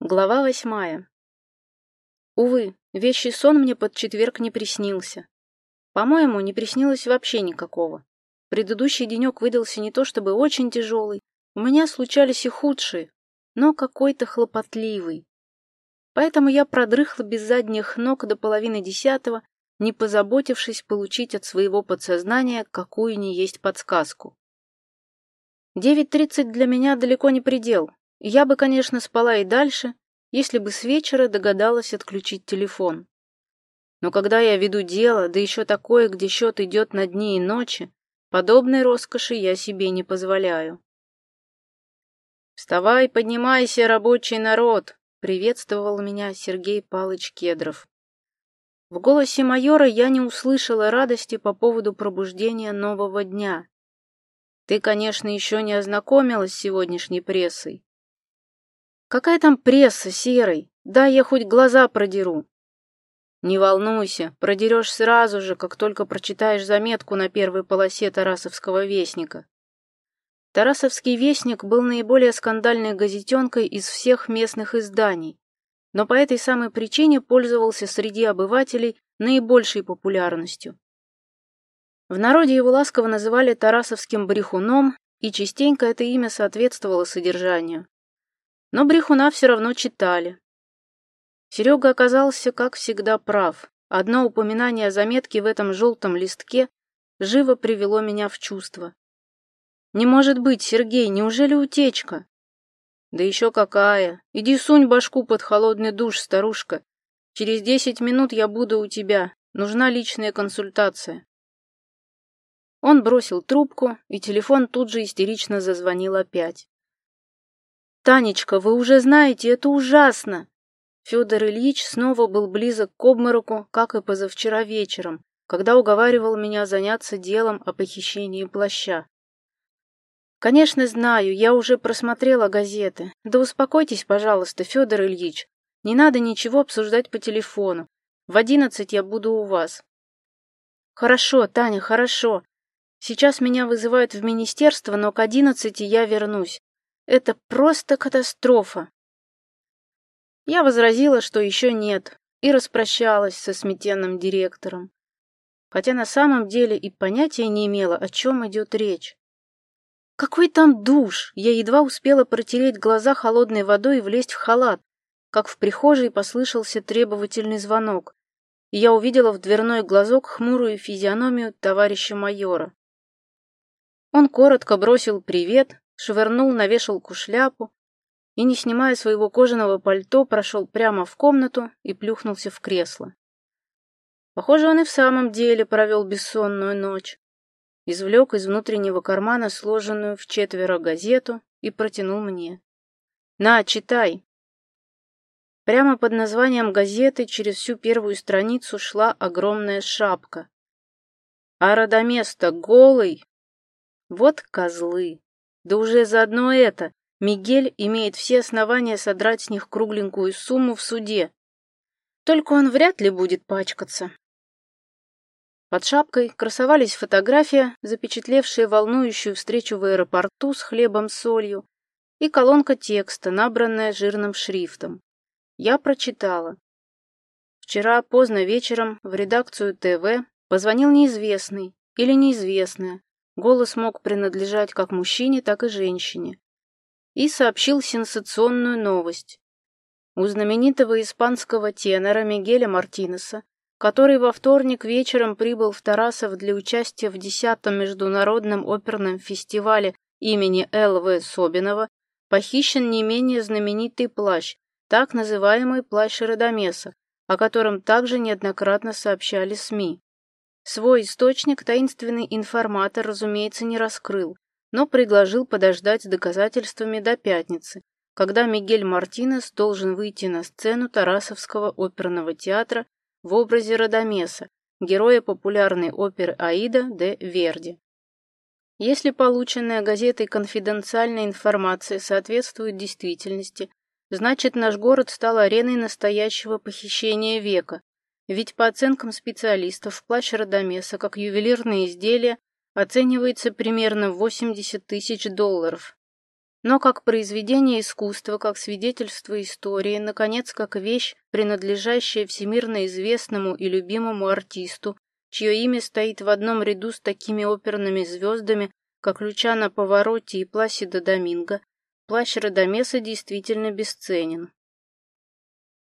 Глава восьмая. Увы, вещий сон мне под четверг не приснился. По-моему, не приснилось вообще никакого. Предыдущий денек выдался не то чтобы очень тяжелый, у меня случались и худшие, но какой-то хлопотливый. Поэтому я продрыхла без задних ног до половины десятого, не позаботившись получить от своего подсознания какую ни есть подсказку. Девять тридцать для меня далеко не предел, я бы, конечно, спала и дальше, если бы с вечера догадалась отключить телефон. Но когда я веду дело, да еще такое, где счет идет на дни и ночи, подобной роскоши я себе не позволяю. «Вставай, поднимайся, рабочий народ!» — приветствовал меня Сергей Палыч Кедров. В голосе майора я не услышала радости по поводу пробуждения нового дня. Ты, конечно, еще не ознакомилась с сегодняшней прессой, Какая там пресса, Серый? Да я хоть глаза продеру. Не волнуйся, продерешь сразу же, как только прочитаешь заметку на первой полосе Тарасовского вестника. Тарасовский вестник был наиболее скандальной газетенкой из всех местных изданий, но по этой самой причине пользовался среди обывателей наибольшей популярностью. В народе его ласково называли Тарасовским брехуном, и частенько это имя соответствовало содержанию. Но брехуна все равно читали. Серега оказался, как всегда, прав. Одно упоминание о заметке в этом желтом листке живо привело меня в чувство. «Не может быть, Сергей, неужели утечка?» «Да еще какая! Иди сунь башку под холодный душ, старушка. Через десять минут я буду у тебя. Нужна личная консультация». Он бросил трубку, и телефон тут же истерично зазвонил опять. «Танечка, вы уже знаете, это ужасно!» Федор Ильич снова был близок к обмороку, как и позавчера вечером, когда уговаривал меня заняться делом о похищении плаща. «Конечно, знаю, я уже просмотрела газеты. Да успокойтесь, пожалуйста, Федор Ильич. Не надо ничего обсуждать по телефону. В одиннадцать я буду у вас». «Хорошо, Таня, хорошо. Сейчас меня вызывают в министерство, но к одиннадцати я вернусь. Это просто катастрофа. Я возразила, что еще нет, и распрощалась со сметенным директором. Хотя на самом деле и понятия не имела, о чем идет речь. Какой там душ? Я едва успела протереть глаза холодной водой и влезть в халат, как в прихожей послышался требовательный звонок, и я увидела в дверной глазок хмурую физиономию товарища майора. Он коротко бросил привет, швырнул на вешалку шляпу и, не снимая своего кожаного пальто, прошел прямо в комнату и плюхнулся в кресло. Похоже, он и в самом деле провел бессонную ночь. Извлек из внутреннего кармана сложенную в четверо газету и протянул мне. «На, читай!» Прямо под названием газеты через всю первую страницу шла огромная шапка. А Радоместа голый? Вот козлы! Да уже заодно это Мигель имеет все основания содрать с них кругленькую сумму в суде. Только он вряд ли будет пачкаться. Под шапкой красовались фотография, запечатлевшая волнующую встречу в аэропорту с хлебом-солью, и колонка текста, набранная жирным шрифтом. Я прочитала. Вчера поздно вечером в редакцию ТВ позвонил неизвестный или неизвестная, Голос мог принадлежать как мужчине, так и женщине. И сообщил сенсационную новость. У знаменитого испанского тенора Мигеля Мартинеса, который во вторник вечером прибыл в Тарасов для участия в 10-м международном оперном фестивале имени Л.В. Собинова, похищен не менее знаменитый плащ, так называемый плащ Родомеса, о котором также неоднократно сообщали СМИ. Свой источник таинственный информатор, разумеется, не раскрыл, но предложил подождать с доказательствами до пятницы, когда Мигель Мартинес должен выйти на сцену Тарасовского оперного театра в образе Радамеса, героя популярной оперы «Аида» де Верди. Если полученная газетой конфиденциальная информация соответствует действительности, значит наш город стал ареной настоящего похищения века, ведь по оценкам специалистов плащ Радамеса как ювелирное изделие оценивается примерно в 80 тысяч долларов. но как произведение искусства, как свидетельство истории, наконец, как вещь, принадлежащая всемирно известному и любимому артисту, чье имя стоит в одном ряду с такими оперными звездами, как Лючано Повороте и Пласида Доминго, плащ Радамеса действительно бесценен.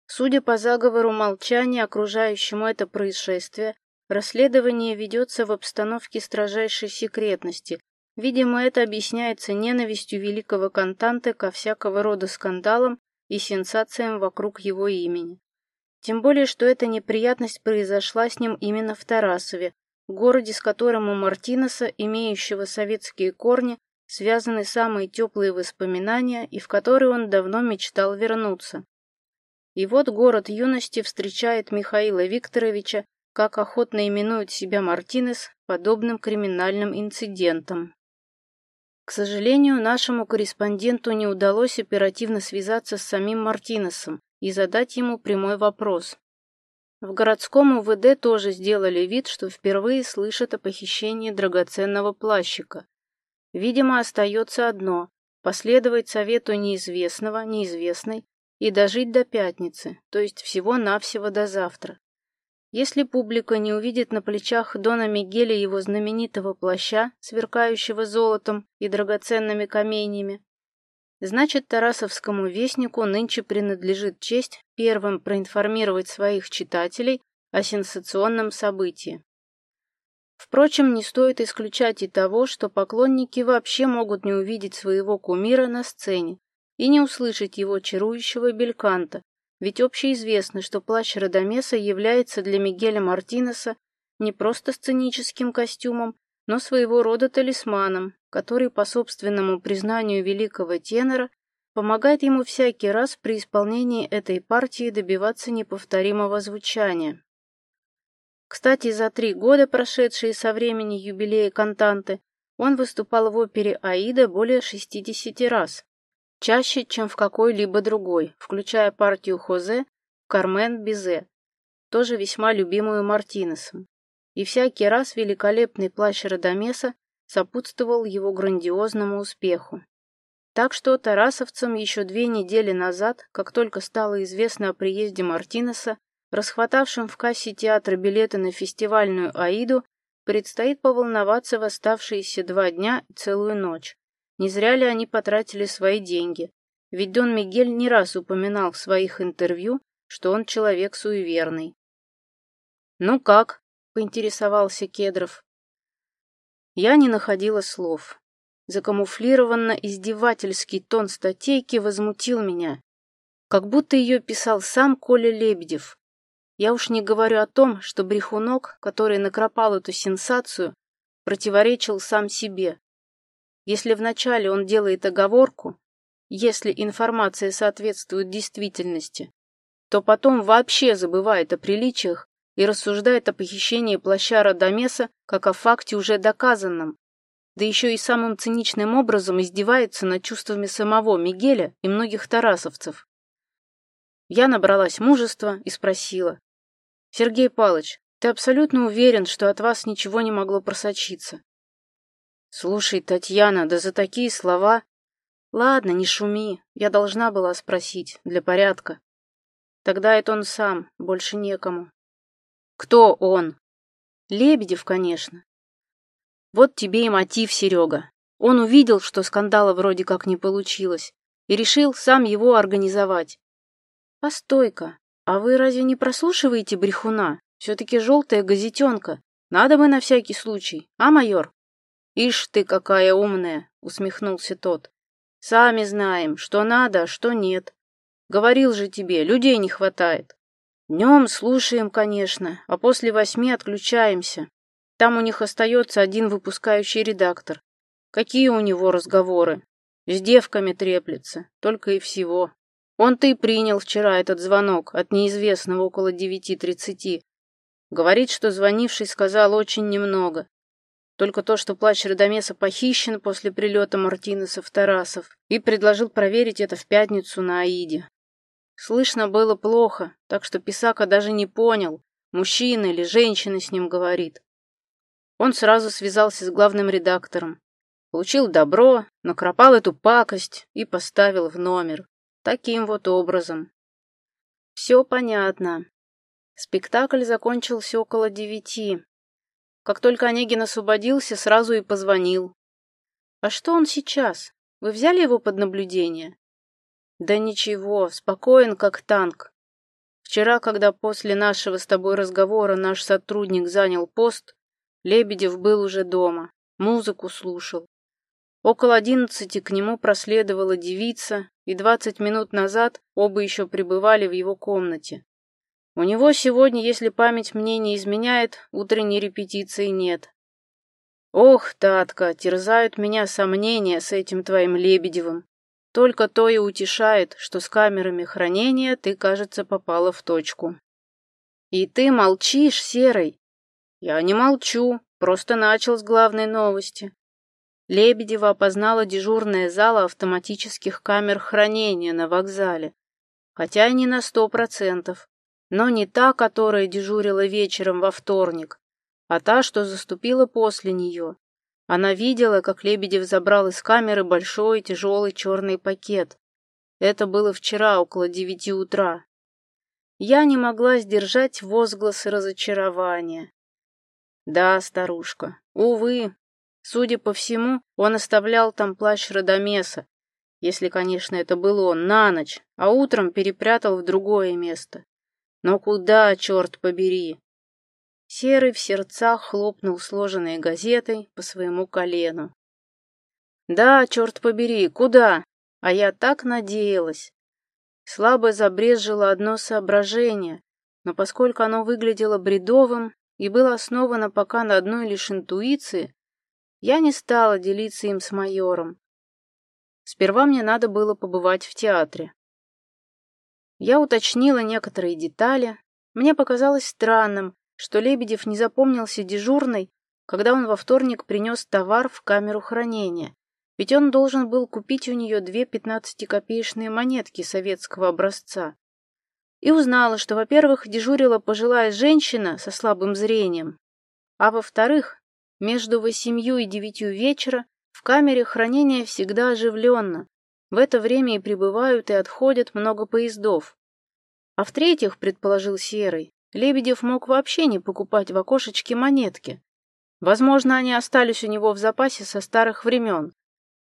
Судя по заговору молчания, окружающему это происшествие, расследование ведется в обстановке строжайшей секретности, Видимо, это объясняется ненавистью великого кантанта ко всякого рода скандалам и сенсациям вокруг его имени. Тем более, что эта неприятность произошла с ним именно в Тарасове, городе, с которым у Мартинеса, имеющего советские корни, связаны самые теплые воспоминания и в который он давно мечтал вернуться. И вот город юности встречает Михаила Викторовича, как охотно именует себя Мартинес, подобным криминальным инцидентом. К сожалению, нашему корреспонденту не удалось оперативно связаться с самим Мартинесом и задать ему прямой вопрос. В городском УВД тоже сделали вид, что впервые слышат о похищении драгоценного плащика. Видимо, остается одно – последовать совету неизвестного, неизвестной и дожить до пятницы, то есть всего-навсего до завтра. Если публика не увидит на плечах Дона Мигеля его знаменитого плаща, сверкающего золотом и драгоценными каменьями, значит, Тарасовскому вестнику нынче принадлежит честь первым проинформировать своих читателей о сенсационном событии. Впрочем, не стоит исключать и того, что поклонники вообще могут не увидеть своего кумира на сцене и не услышать его чарующего бельканта, ведь общеизвестно, что плащ Радамеса является для Мигеля Мартинеса не просто сценическим костюмом, но своего рода талисманом, который, по собственному признанию великого тенора, помогает ему всякий раз при исполнении этой партии добиваться неповторимого звучания. Кстати, за три года, прошедшие со времени юбилея Кантанты, он выступал в опере «Аида» более 60 раз чаще, чем в какой-либо другой, включая партию Хозе Кармен Бизе, тоже весьма любимую Мартинесом. И всякий раз великолепный плащ Радамеса сопутствовал его грандиозному успеху. Так что тарасовцам еще две недели назад, как только стало известно о приезде Мартинеса, расхватавшим в кассе театра билеты на фестивальную «Аиду», предстоит поволноваться в оставшиеся два дня и целую ночь. Не зря ли они потратили свои деньги? Ведь Дон Мигель не раз упоминал в своих интервью, что он человек суеверный. «Ну как?» — поинтересовался Кедров. Я не находила слов. Закамуфлированно издевательский тон статейки возмутил меня, как будто ее писал сам Коля Лебедев. Я уж не говорю о том, что брехунок, который накропал эту сенсацию, противоречил сам себе. Если вначале он делает оговорку, если информация соответствует действительности, то потом вообще забывает о приличиях и рассуждает о похищении плаща Радамеса как о факте уже доказанном, да еще и самым циничным образом издевается над чувствами самого Мигеля и многих тарасовцев. Я набралась мужества и спросила. «Сергей Палыч, ты абсолютно уверен, что от вас ничего не могло просочиться?» Слушай, Татьяна, да за такие слова... Ладно, не шуми, я должна была спросить, для порядка. Тогда это он сам, больше некому. Кто он? Лебедев, конечно. Вот тебе и мотив, Серега. Он увидел, что скандала вроде как не получилось, и решил сам его организовать. Постой-ка, а вы разве не прослушиваете брехуна? Все-таки желтая газетенка. Надо бы на всякий случай, а, майор? «Ишь ты, какая умная!» — усмехнулся тот. «Сами знаем, что надо, а что нет. Говорил же тебе, людей не хватает. Днем слушаем, конечно, а после восьми отключаемся. Там у них остается один выпускающий редактор. Какие у него разговоры? С девками треплется, только и всего. Он-то и принял вчера этот звонок от неизвестного около девяти тридцати. Говорит, что звонивший сказал очень немного. Только то, что плащ Радомеса похищен после прилета Мартинеса в Тарасов, и предложил проверить это в пятницу на Аиде. Слышно было плохо, так что Писака даже не понял, мужчина или женщина с ним говорит. Он сразу связался с главным редактором. Получил добро, накропал эту пакость и поставил в номер. Таким вот образом. Все понятно. Спектакль закончился около девяти. Как только Онегин освободился, сразу и позвонил. А что он сейчас? Вы взяли его под наблюдение? Да ничего, спокоен как танк. Вчера, когда после нашего с тобой разговора наш сотрудник занял пост, Лебедев был уже дома, музыку слушал. Около одиннадцати к нему проследовала девица, и двадцать минут назад оба еще пребывали в его комнате. У него сегодня, если память мне не изменяет, утренней репетиции нет. Ох, Татка, терзают меня сомнения с этим твоим Лебедевым. Только то и утешает, что с камерами хранения ты, кажется, попала в точку. И ты молчишь, Серый? Я не молчу, просто начал с главной новости. Лебедева опознала дежурная зала автоматических камер хранения на вокзале, хотя и не на сто процентов, но не та, которая дежурила вечером во вторник, а та, что заступила после нее. Она видела, как Лебедев забрал из камеры большой тяжелый черный пакет. Это было вчера, около девяти утра. Я не могла сдержать возгласы разочарования. Да, старушка, увы, Судя по всему, он оставлял там плащ Радомеса, если, конечно, это был он, на ночь, а утром перепрятал в другое место. Но куда, черт побери? Серый в сердцах хлопнул сложенной газетой по своему колену. Да, черт побери, куда? А я так надеялась. Слабо забрезжило одно соображение, но поскольку оно выглядело бредовым и было основано пока на одной лишь интуиции, я не стала делиться им с майором. Сперва мне надо было побывать в театре. Я уточнила некоторые детали. Мне показалось странным, что Лебедев не запомнился дежурной, когда он во вторник принес товар в камеру хранения, ведь он должен был купить у нее две пятнадцатикопеечные монетки советского образца. И узнала, что, во-первых, дежурила пожилая женщина со слабым зрением, а во-вторых, между восемью и девятью вечера в камере хранения всегда оживленно. В это время и прибывают и отходят много поездов. А в-третьих, предположил Серый, Лебедев мог вообще не покупать в окошечке монетки. Возможно, они остались у него в запасе со старых времен.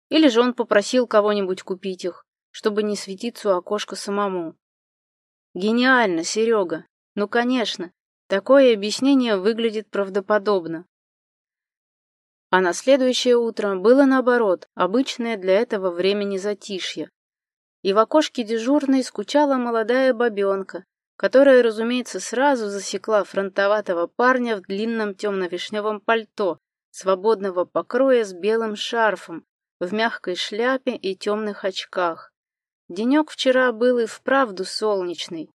Или же он попросил кого-нибудь купить их, чтобы не светиться у окошка самому. Гениально, Серега. Ну, конечно, такое объяснение выглядит правдоподобно. А на следующее утро было наоборот, обычное для этого времени затишье. И в окошке дежурной скучала молодая бабенка, которая, разумеется, сразу засекла фронтоватого парня в длинном темно-вишневом пальто, свободного покроя с белым шарфом, в мягкой шляпе и темных очках. Денек вчера был и вправду солнечный.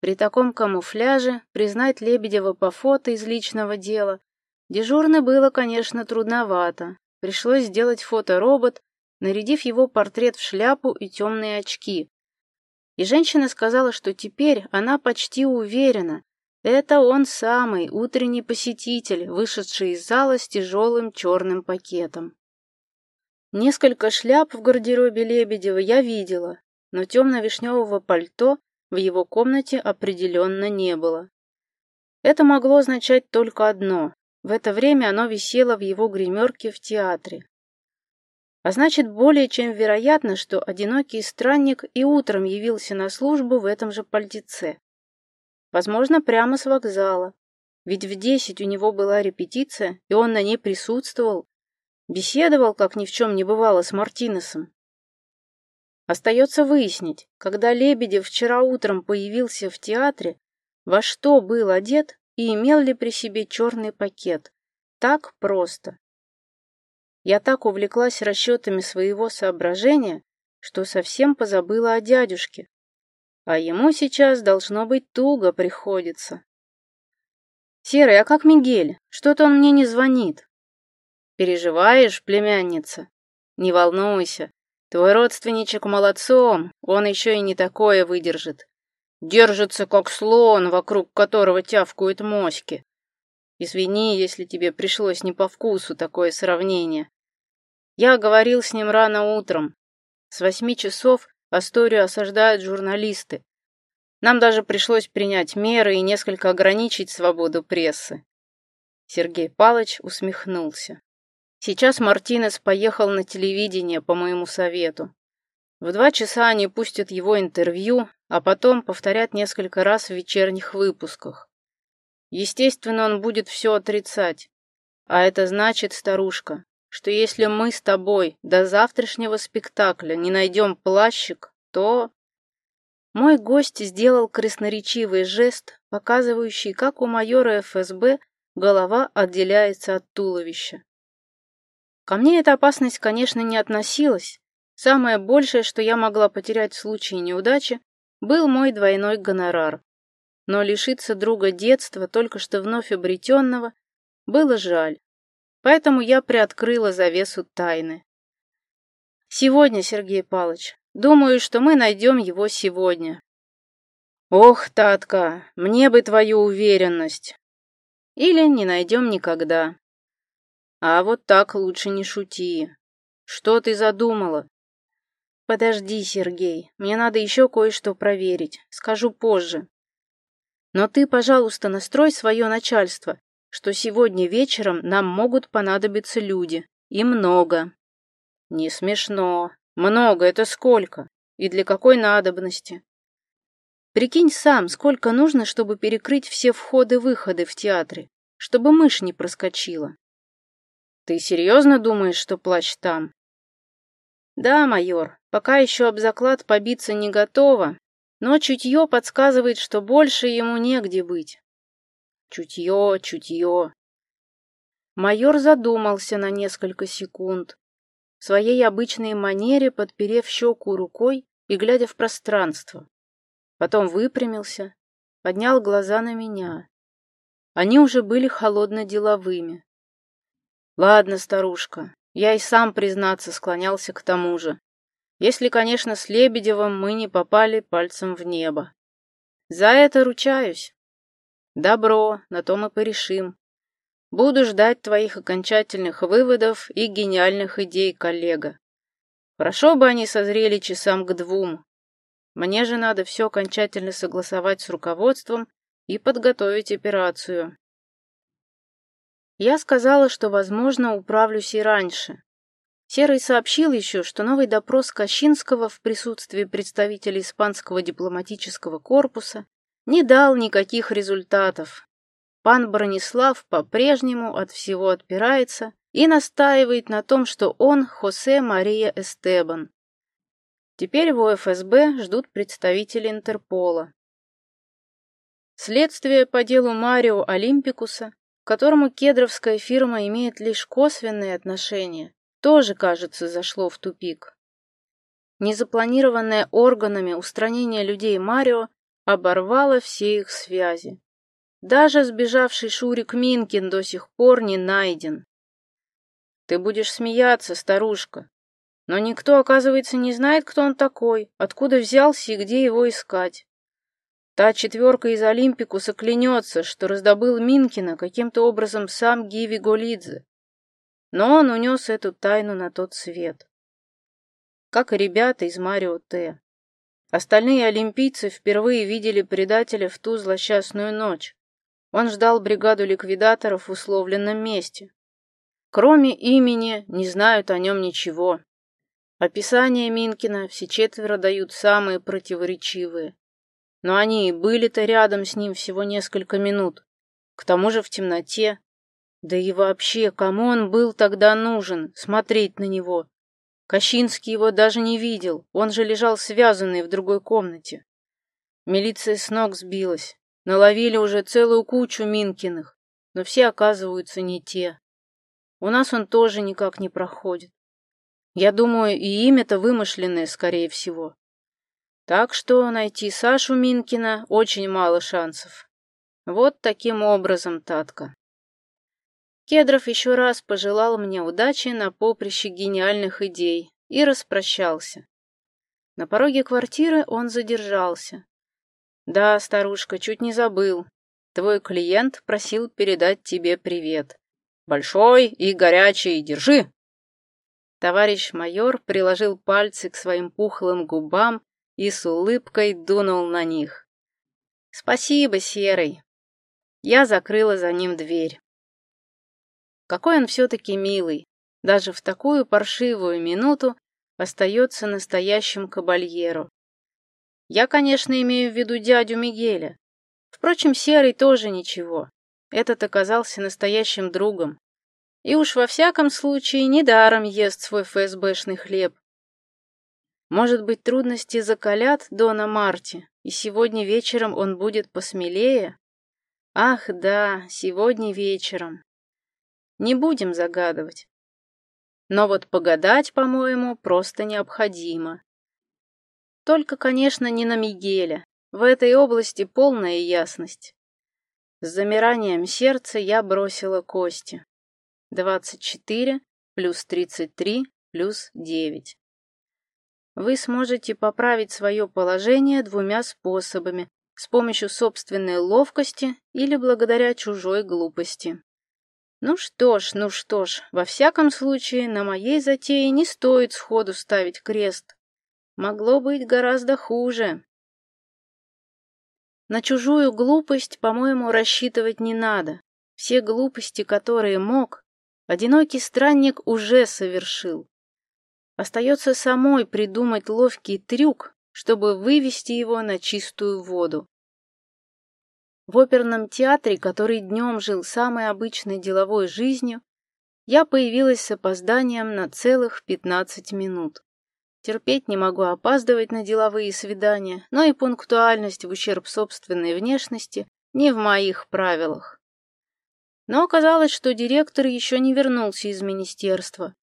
При таком камуфляже признать Лебедева по фото из личного дела Дежурно было, конечно, трудновато. Пришлось сделать фоторобот, нарядив его портрет в шляпу и темные очки. И женщина сказала, что теперь она почти уверена, это он самый утренний посетитель, вышедший из зала с тяжелым черным пакетом. Несколько шляп в гардеробе Лебедева я видела, но темно-вишневого пальто в его комнате определенно не было. Это могло означать только одно в это время оно висело в его гримерке в театре. А значит, более чем вероятно, что одинокий странник и утром явился на службу в этом же пальтеце. Возможно, прямо с вокзала. Ведь в десять у него была репетиция, и он на ней присутствовал. Беседовал, как ни в чем не бывало, с Мартинесом. Остается выяснить, когда Лебедев вчера утром появился в театре, во что был одет и имел ли при себе черный пакет. Так просто. Я так увлеклась расчетами своего соображения, что совсем позабыла о дядюшке. А ему сейчас должно быть туго приходится. Серый, а как Мигель? Что-то он мне не звонит. Переживаешь, племянница? Не волнуйся. Твой родственничек молодцом, он еще и не такое выдержит. Держится, как слон, вокруг которого тявкают моськи. Извини, если тебе пришлось не по вкусу такое сравнение. Я говорил с ним рано утром. С восьми часов Асторию осаждают журналисты. Нам даже пришлось принять меры и несколько ограничить свободу прессы. Сергей Палыч усмехнулся. Сейчас Мартинес поехал на телевидение по моему совету. В два часа они пустят его интервью, а потом повторят несколько раз в вечерних выпусках. Естественно, он будет все отрицать. А это значит, старушка, что если мы с тобой до завтрашнего спектакля не найдем плащик, то... Мой гость сделал красноречивый жест, показывающий, как у майора ФСБ голова отделяется от туловища. Ко мне эта опасность, конечно, не относилась. Самое большее, что я могла потерять в случае неудачи, был мой двойной гонорар. Но лишиться друга детства, только что вновь обретенного, было жаль. Поэтому я приоткрыла завесу тайны. Сегодня, Сергей Павлович, Думаю, что мы найдем его сегодня. Ох, Татка, мне бы твою уверенность. Или не найдем никогда. А вот так лучше не шути. Что ты задумала? Подожди, Сергей, мне надо еще кое-что проверить. Скажу позже. Но ты, пожалуйста, настрой свое начальство, что сегодня вечером нам могут понадобиться люди. И много. Не смешно. Много это сколько? И для какой надобности? Прикинь сам, сколько нужно, чтобы перекрыть все входы-выходы в театре, чтобы мышь не проскочила. Ты серьезно думаешь, что плащ там? Да, майор, пока еще об заклад побиться не готово, но чутье подсказывает, что больше ему негде быть. Чутье, чутье. Майор задумался на несколько секунд, в своей обычной манере подперев щеку рукой и глядя в пространство. Потом выпрямился, поднял глаза на меня. Они уже были холодно-деловыми. Ладно, старушка, я и сам, признаться, склонялся к тому же. Если, конечно, с Лебедевым мы не попали пальцем в небо. За это ручаюсь. Добро, на то мы порешим. Буду ждать твоих окончательных выводов и гениальных идей, коллега. Хорошо бы они созрели часам к двум. Мне же надо все окончательно согласовать с руководством и подготовить операцию. Я сказала, что, возможно, управлюсь и раньше. Серый сообщил еще, что новый допрос Кащинского в присутствии представителей испанского дипломатического корпуса не дал никаких результатов, Пан Бронислав по-прежнему от всего отпирается и настаивает на том, что он Хосе Мария Эстебан. Теперь его ФСБ ждут представители Интерпола. Следствие по делу Марио Олимпикуса, к которому кедровская фирма имеет лишь косвенные отношения, тоже, кажется, зашло в тупик. Незапланированное органами устранение людей Марио оборвало все их связи. Даже сбежавший Шурик Минкин до сих пор не найден. Ты будешь смеяться, старушка. Но никто, оказывается, не знает, кто он такой, откуда взялся и где его искать. Та четверка из Олимпикуса клянется, что раздобыл Минкина каким-то образом сам Гиви Голидзе. Но он унес эту тайну на тот свет. Как и ребята из Марио Т. Остальные олимпийцы впервые видели предателя в ту злосчастную ночь. Он ждал бригаду ликвидаторов в условленном месте. Кроме имени, не знают о нем ничего. Описание Минкина все четверо дают самые противоречивые. Но они и были-то рядом с ним всего несколько минут. К тому же в темноте. Да и вообще, кому он был тогда нужен, смотреть на него? Кощинский его даже не видел, он же лежал связанный в другой комнате. Милиция с ног сбилась. Наловили уже целую кучу Минкиных, но все оказываются не те. У нас он тоже никак не проходит. Я думаю, и имя-то вымышленное, скорее всего. Так что найти Сашу Минкина очень мало шансов. Вот таким образом, Татка. Кедров еще раз пожелал мне удачи на поприще гениальных идей и распрощался. На пороге квартиры он задержался, да, старушка, чуть не забыл. Твой клиент просил передать тебе привет. Большой и горячий, держи. Товарищ майор приложил пальцы к своим пухлым губам и с улыбкой дунул на них. «Спасибо, Серый!» Я закрыла за ним дверь. Какой он все-таки милый, даже в такую паршивую минуту остается настоящим кабальеру. Я, конечно, имею в виду дядю Мигеля. Впрочем, Серый тоже ничего. Этот оказался настоящим другом. И уж во всяком случае недаром ест свой ФСБшный хлеб. Может быть, трудности закалят Дона Марти, и сегодня вечером он будет посмелее? Ах, да, сегодня вечером. Не будем загадывать. Но вот погадать, по-моему, просто необходимо. Только, конечно, не на Мигеля. В этой области полная ясность. С замиранием сердца я бросила кости. 24 плюс 33 плюс 9. Вы сможете поправить свое положение двумя способами, с помощью собственной ловкости или благодаря чужой глупости. Ну что ж, ну что ж, во всяком случае, на моей затее не стоит сходу ставить крест. Могло быть гораздо хуже. На чужую глупость, по-моему, рассчитывать не надо. Все глупости, которые мог, одинокий странник уже совершил. Остается самой придумать ловкий трюк, чтобы вывести его на чистую воду. В оперном театре, который днем жил самой обычной деловой жизнью, я появилась с опозданием на целых 15 минут. Терпеть не могу опаздывать на деловые свидания, но и пунктуальность в ущерб собственной внешности не в моих правилах. Но оказалось, что директор еще не вернулся из министерства,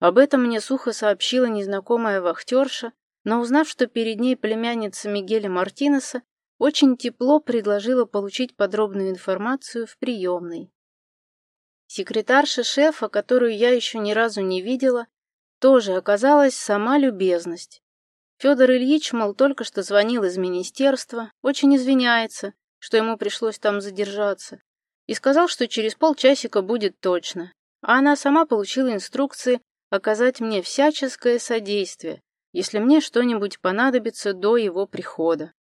об этом мне сухо сообщила незнакомая вахтерша, но узнав, что перед ней племянница Мигеля Мартинеса, очень тепло предложила получить подробную информацию в приемной. Секретарша шефа, которую я еще ни разу не видела, тоже оказалась сама любезность. Федор Ильич, мол, только что звонил из министерства, очень извиняется, что ему пришлось там задержаться, и сказал, что через полчасика будет точно. А она сама получила инструкции оказать мне всяческое содействие, если мне что-нибудь понадобится до его прихода.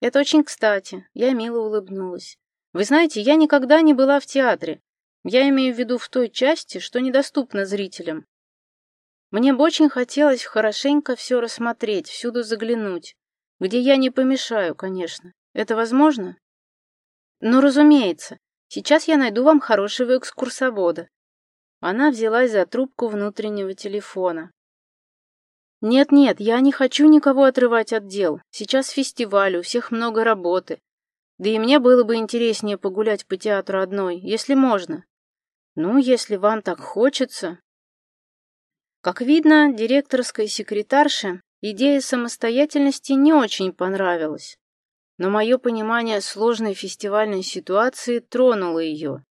Это очень кстати, я мило улыбнулась. Вы знаете, я никогда не была в театре. Я имею в виду в той части, что недоступна зрителям. Мне бы очень хотелось хорошенько все рассмотреть, всюду заглянуть. Где я не помешаю, конечно. Это возможно? Ну, разумеется. Сейчас я найду вам хорошего экскурсовода. Она взялась за трубку внутреннего телефона. «Нет-нет, я не хочу никого отрывать от дел. Сейчас фестиваль, у всех много работы. Да и мне было бы интереснее погулять по театру одной, если можно. Ну, если вам так хочется». Как видно, директорской секретарше идея самостоятельности не очень понравилась. Но мое понимание сложной фестивальной ситуации тронуло ее.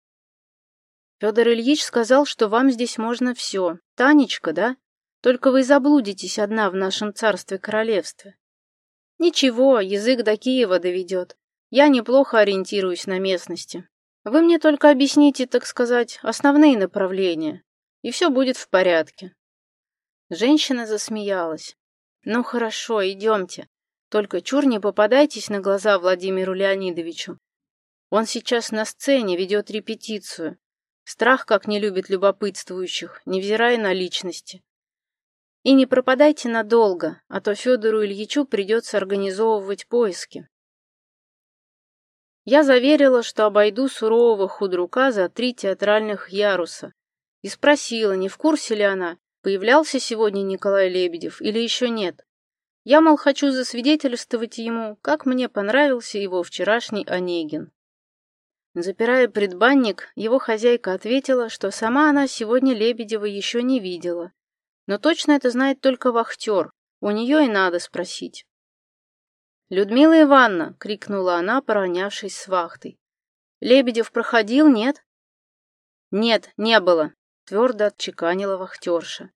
Федор Ильич сказал, что вам здесь можно все. Танечка, да? Только вы заблудитесь одна в нашем царстве-королевстве. Ничего, язык до Киева доведет. Я неплохо ориентируюсь на местности. Вы мне только объясните, так сказать, основные направления, и все будет в порядке. Женщина засмеялась. Ну хорошо, идемте. Только чур не попадайтесь на глаза Владимиру Леонидовичу. Он сейчас на сцене ведет репетицию. Страх как не любит любопытствующих, невзирая на личности. И не пропадайте надолго, а то Федору Ильичу придется организовывать поиски. Я заверила, что обойду сурового худрука за три театральных яруса, и спросила, не в курсе ли она, появлялся сегодня Николай Лебедев или еще нет. Я, мол, хочу засвидетельствовать ему, как мне понравился его вчерашний Онегин. Запирая предбанник, его хозяйка ответила, что сама она сегодня Лебедева еще не видела. Но точно это знает только вахтер, у нее и надо спросить. «Людмила Ивановна!» — крикнула она, поронявшись с вахтой. «Лебедев проходил, нет?» «Нет, не было», — твердо отчеканила вахтерша.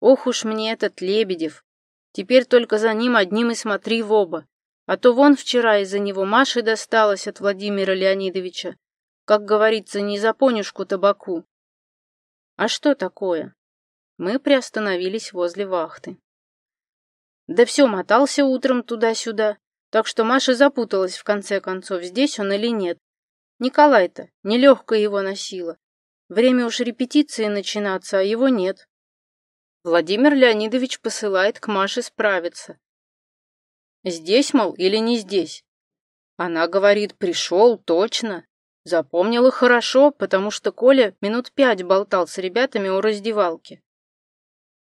«Ох уж мне этот Лебедев! Теперь только за ним одним и смотри в оба. А то вон вчера из-за него Маше досталось от Владимира Леонидовича. Как говорится, не за понюшку табаку. А что такое? Мы приостановились возле вахты. Да все, мотался утром туда-сюда, так что Маша запуталась в конце концов, здесь он или нет. Николай-то, нелегкая его носила. Время уж репетиции начинаться, а его нет. Владимир Леонидович посылает к Маше справиться. Здесь, мол, или не здесь? Она говорит, пришел, точно. Запомнила хорошо, потому что Коля минут пять болтал с ребятами у раздевалки.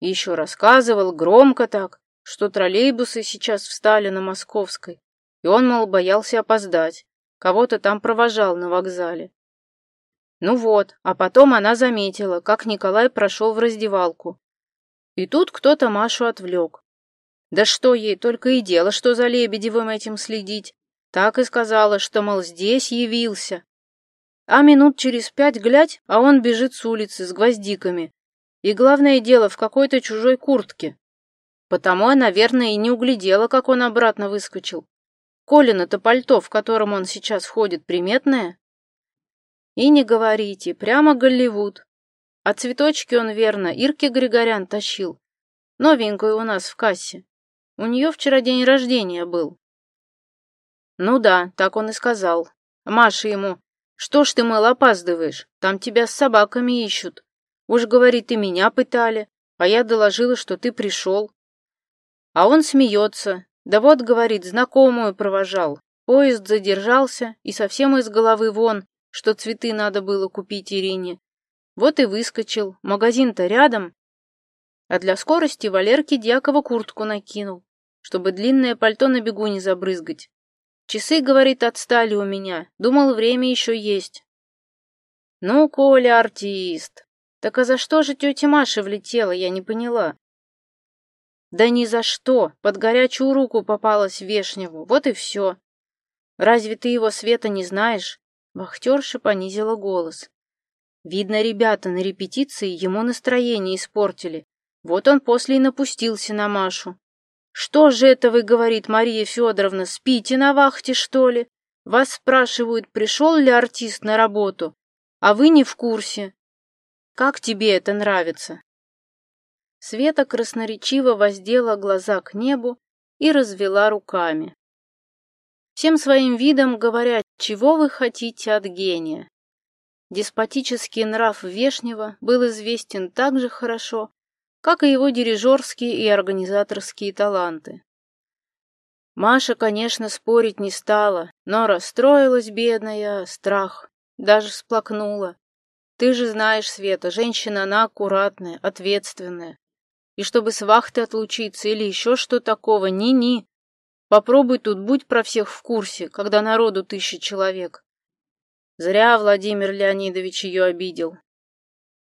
Еще рассказывал громко так, что троллейбусы сейчас встали на Московской, и он, мол, боялся опоздать, кого-то там провожал на вокзале. Ну вот, а потом она заметила, как Николай прошел в раздевалку. И тут кто-то Машу отвлек. Да что ей только и дело, что за Лебедевым этим следить. Так и сказала, что, мол, здесь явился. А минут через пять глядь, а он бежит с улицы с гвоздиками. И главное дело, в какой-то чужой куртке. Потому я, наверное, и не углядела, как он обратно выскочил. Колина-то пальто, в котором он сейчас ходит, приметное? И не говорите, прямо Голливуд. А цветочки он, верно, Ирке Григорян тащил. Новенькую у нас в кассе. У нее вчера день рождения был. Ну да, так он и сказал. Маша ему, что ж ты, мол, опаздываешь? Там тебя с собаками ищут. Уж, говорит, и меня пытали, а я доложила, что ты пришел. А он смеется. Да вот, говорит, знакомую провожал. Поезд задержался, и совсем из головы вон, что цветы надо было купить Ирине. Вот и выскочил. Магазин-то рядом. А для скорости Валерке Дьякова куртку накинул, чтобы длинное пальто на бегу не забрызгать. Часы, говорит, отстали у меня. Думал, время еще есть. Ну, Коля артист. Так а за что же тетя Маша влетела, я не поняла. Да ни за что, под горячую руку попалась Вешневу, вот и все. Разве ты его света не знаешь? Вахтерша понизила голос. Видно, ребята на репетиции ему настроение испортили. Вот он после и напустился на Машу. «Что же это вы, — говорит Мария Федоровна, — спите на вахте, что ли? Вас спрашивают, пришел ли артист на работу, а вы не в курсе. Как тебе это нравится?» Света красноречиво воздела глаза к небу и развела руками. Всем своим видом говоря, чего вы хотите от гения. Деспотический нрав Вешнего был известен так же хорошо, как и его дирижерские и организаторские таланты. Маша, конечно, спорить не стала, но расстроилась бедная, страх, даже всплакнула. Ты же знаешь, Света, женщина она аккуратная, ответственная. И чтобы с вахты отлучиться или еще что такого, ни-ни. Попробуй тут будь про всех в курсе, когда народу тысяча человек. Зря Владимир Леонидович ее обидел.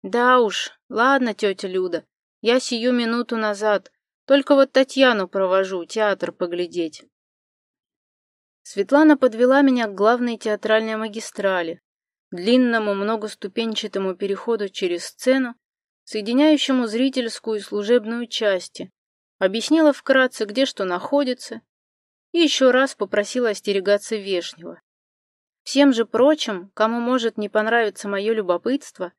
Да уж, ладно, тетя Люда, я сию минуту назад, только вот Татьяну провожу, театр поглядеть. Светлана подвела меня к главной театральной магистрали, длинному многоступенчатому переходу через сцену, соединяющему зрительскую и служебную части, объяснила вкратце, где что находится, и еще раз попросила остерегаться Вешнего. Всем же прочим, кому может не понравиться мое любопытство,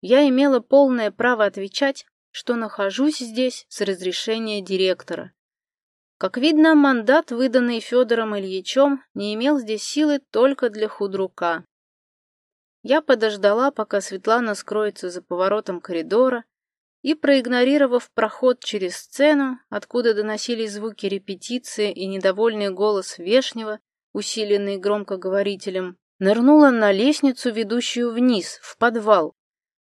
я имела полное право отвечать, что нахожусь здесь с разрешения директора. Как видно, мандат, выданный Федором Ильичем, не имел здесь силы только для худрука. Я подождала, пока Светлана скроется за поворотом коридора, и, проигнорировав проход через сцену, откуда доносились звуки репетиции и недовольный голос Вешнего, усиленный громкоговорителем, нырнула на лестницу, ведущую вниз, в подвал.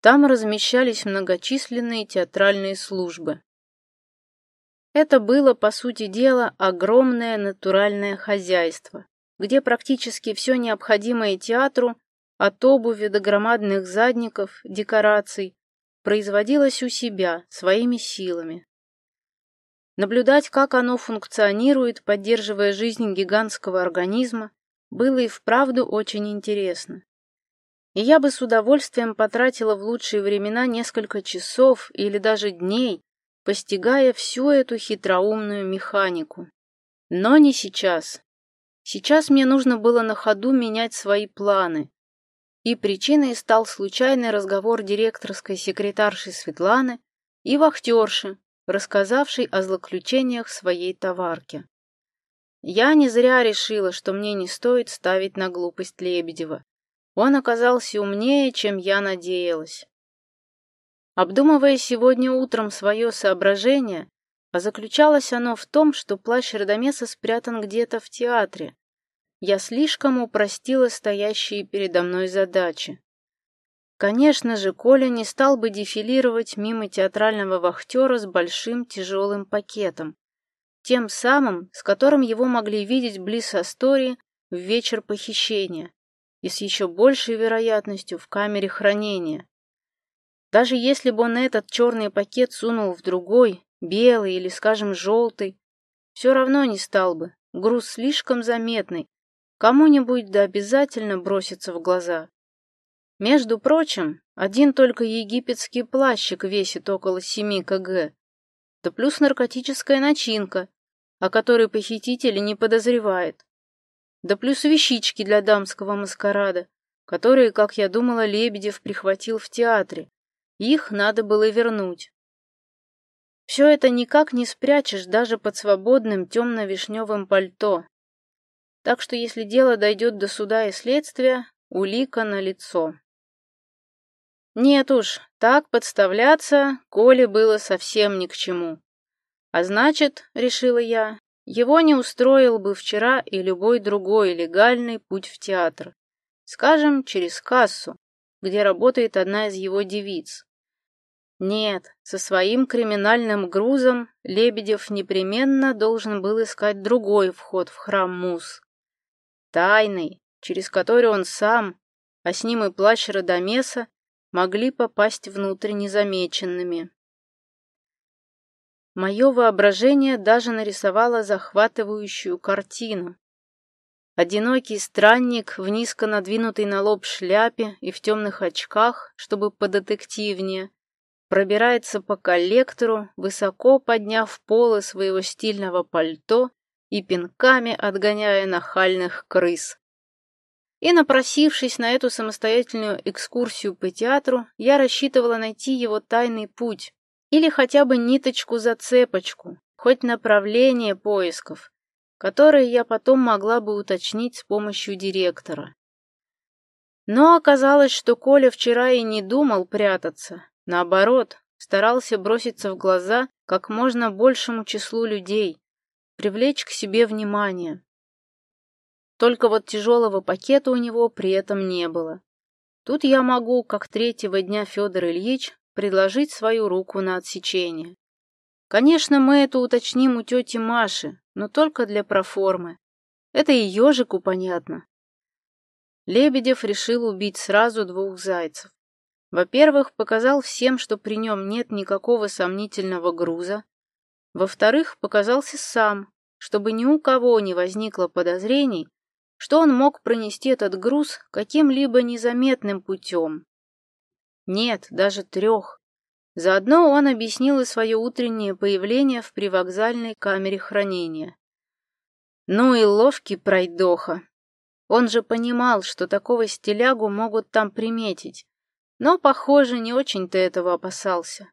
Там размещались многочисленные театральные службы. Это было, по сути дела, огромное натуральное хозяйство, где практически все необходимое театру от обуви до громадных задников, декораций, производилось у себя, своими силами. Наблюдать, как оно функционирует, поддерживая жизнь гигантского организма, было и вправду очень интересно. И я бы с удовольствием потратила в лучшие времена несколько часов или даже дней, постигая всю эту хитроумную механику. Но не сейчас. Сейчас мне нужно было на ходу менять свои планы, и причиной стал случайный разговор директорской секретарши Светланы и вахтерши, рассказавшей о злоключениях своей товарки. Я не зря решила, что мне не стоит ставить на глупость Лебедева. Он оказался умнее, чем я надеялась. Обдумывая сегодня утром свое соображение, а заключалось оно в том, что плащ Радомеса спрятан где-то в театре. Я слишком упростила стоящие передо мной задачи. Конечно же, Коля не стал бы дефилировать мимо театрального вахтера с большим тяжелым пакетом, тем самым, с которым его могли видеть близ Астории в вечер похищения и с еще большей вероятностью в камере хранения. Даже если бы он этот черный пакет сунул в другой, белый или, скажем, желтый, все равно не стал бы, груз слишком заметный, кому-нибудь да обязательно бросится в глаза. Между прочим, один только египетский плащик весит около 7 кг, да плюс наркотическая начинка, о которой похититель не подозревает, да плюс вещички для дамского маскарада, которые, как я думала, Лебедев прихватил в театре, их надо было вернуть. Все это никак не спрячешь даже под свободным темно-вишневым пальто. Так что если дело дойдет до суда и следствия, улика на лицо. Нет уж, так подставляться Коле было совсем ни к чему. А значит, решила я, его не устроил бы вчера и любой другой легальный путь в театр. Скажем, через кассу, где работает одна из его девиц. Нет, со своим криминальным грузом Лебедев непременно должен был искать другой вход в храм Мус. Тайный, через который он сам, а с ним и плащ Радомеса, могли попасть внутрь незамеченными. Мое воображение даже нарисовало захватывающую картину. Одинокий странник в низко надвинутой на лоб шляпе и в темных очках, чтобы подетективнее, пробирается по коллектору, высоко подняв полы своего стильного пальто и пинками отгоняя нахальных крыс. И, напросившись на эту самостоятельную экскурсию по театру, я рассчитывала найти его тайный путь или хотя бы ниточку-зацепочку, хоть направление поисков, которые я потом могла бы уточнить с помощью директора. Но оказалось, что Коля вчера и не думал прятаться, Наоборот, старался броситься в глаза как можно большему числу людей, привлечь к себе внимание. Только вот тяжелого пакета у него при этом не было. Тут я могу, как третьего дня Федор Ильич, предложить свою руку на отсечение. Конечно, мы это уточним у тети Маши, но только для проформы. Это и ежику понятно. Лебедев решил убить сразу двух зайцев. Во-первых, показал всем, что при нем нет никакого сомнительного груза. Во-вторых, показался сам, чтобы ни у кого не возникло подозрений, что он мог пронести этот груз каким-либо незаметным путем. Нет, даже трех. Заодно он объяснил и свое утреннее появление в привокзальной камере хранения. Ну и ловкий пройдоха. Он же понимал, что такого стилягу могут там приметить, но, похоже, не очень-то этого опасался.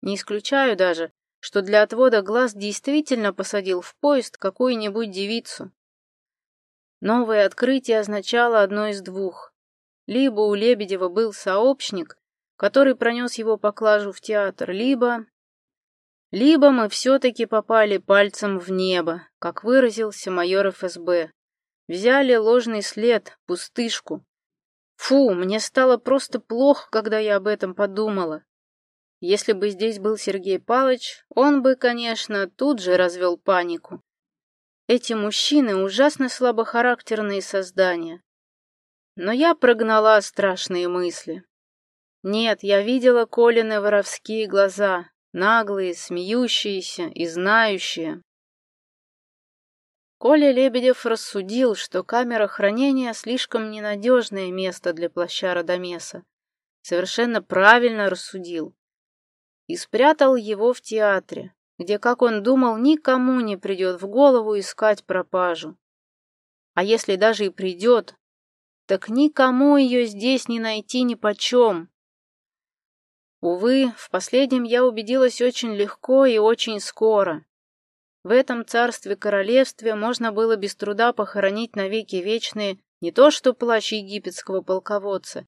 Не исключаю даже, что для отвода глаз действительно посадил в поезд какую-нибудь девицу. Новое открытие означало одно из двух. Либо у Лебедева был сообщник, который пронес его поклажу в театр, либо... Либо мы все-таки попали пальцем в небо, как выразился майор ФСБ. Взяли ложный след, пустышку, Фу, мне стало просто плохо, когда я об этом подумала. Если бы здесь был Сергей Палыч, он бы, конечно, тут же развел панику. Эти мужчины ужасно слабохарактерные создания. Но я прогнала страшные мысли. Нет, я видела Колины воровские глаза, наглые, смеющиеся и знающие. Коля Лебедев рассудил, что камера хранения слишком ненадежное место для плаща Радомеса. Совершенно правильно рассудил. И спрятал его в театре, где, как он думал, никому не придет в голову искать пропажу. А если даже и придет, так никому ее здесь не найти ни почем. Увы, в последнем я убедилась очень легко и очень скоро. В этом царстве-королевстве можно было без труда похоронить навеки вечные не то что плащ египетского полководца,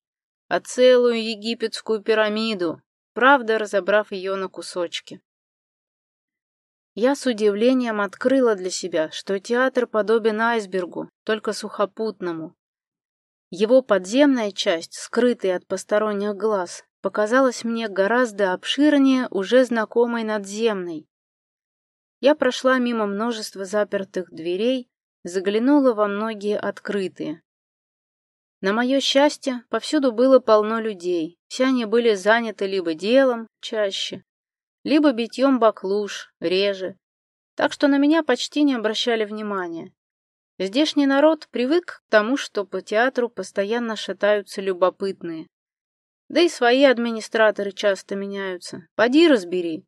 а целую египетскую пирамиду, правда разобрав ее на кусочки. Я с удивлением открыла для себя, что театр подобен айсбергу, только сухопутному. Его подземная часть, скрытая от посторонних глаз, показалась мне гораздо обширнее уже знакомой надземной. Я прошла мимо множества запертых дверей, заглянула во многие открытые. На мое счастье, повсюду было полно людей, все они были заняты либо делом, чаще, либо битьем баклуш, реже, так что на меня почти не обращали внимания. Здешний народ привык к тому, что по театру постоянно шатаются любопытные. Да и свои администраторы часто меняются. Поди разбери.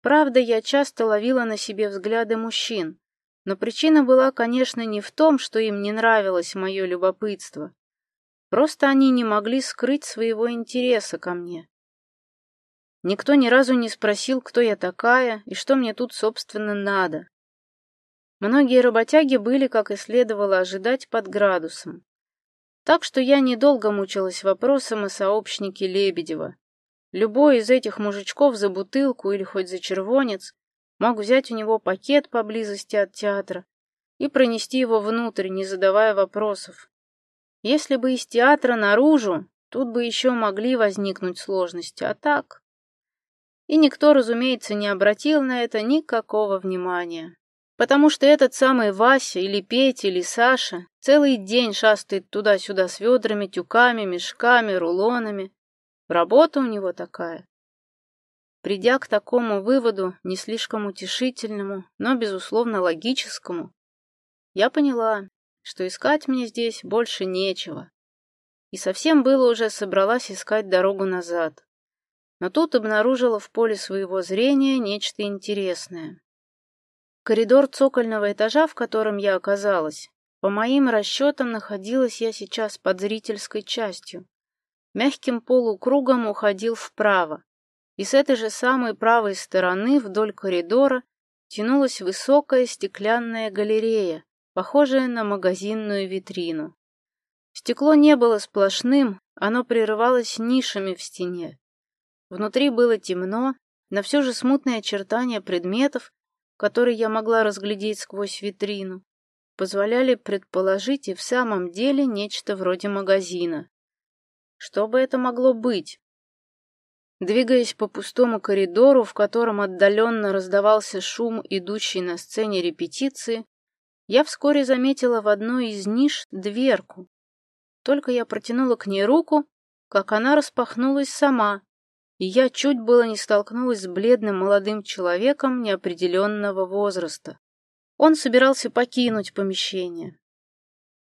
Правда, я часто ловила на себе взгляды мужчин, но причина была, конечно, не в том, что им не нравилось мое любопытство. Просто они не могли скрыть своего интереса ко мне. Никто ни разу не спросил, кто я такая и что мне тут, собственно, надо. Многие работяги были, как и следовало ожидать, под градусом. Так что я недолго мучилась вопросом о сообщнике Лебедева. Любой из этих мужичков за бутылку или хоть за червонец мог взять у него пакет поблизости от театра и пронести его внутрь, не задавая вопросов. Если бы из театра наружу, тут бы еще могли возникнуть сложности, а так... И никто, разумеется, не обратил на это никакого внимания. Потому что этот самый Вася или Петя или Саша целый день шастает туда-сюда с ведрами, тюками, мешками, рулонами. Работа у него такая. Придя к такому выводу, не слишком утешительному, но, безусловно, логическому, я поняла, что искать мне здесь больше нечего. И совсем было уже собралась искать дорогу назад. Но тут обнаружила в поле своего зрения нечто интересное. Коридор цокольного этажа, в котором я оказалась, по моим расчетам находилась я сейчас под зрительской частью. Мягким полукругом уходил вправо, и с этой же самой правой стороны вдоль коридора тянулась высокая стеклянная галерея, похожая на магазинную витрину. Стекло не было сплошным, оно прерывалось нишами в стене. Внутри было темно, но все же смутные очертания предметов, которые я могла разглядеть сквозь витрину, позволяли предположить и в самом деле нечто вроде магазина. Что бы это могло быть? Двигаясь по пустому коридору, в котором отдаленно раздавался шум, идущий на сцене репетиции, я вскоре заметила в одной из ниш дверку. Только я протянула к ней руку, как она распахнулась сама, и я чуть было не столкнулась с бледным молодым человеком неопределенного возраста. Он собирался покинуть помещение.